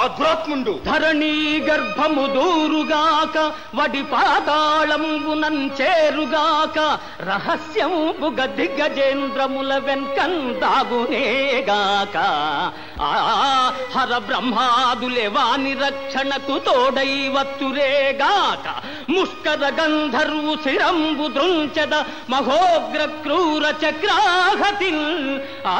ఆ దురాత్ముండు ధరణీ గర్భము దూరుగాక వడి పాతాళంబునం చేరుగాక రహస్యంబుగ దిగ్గజేంద్రముల వెన్కందాగునేగాక. ఆ హర బ్రహ్మాదులే వాని రక్షణకు తోడై వత్తురేగాక. ముష్కర గంధర్వు శిరంబు దృంచద మహోగ్ర క్రూర చక్రాహతి ఆ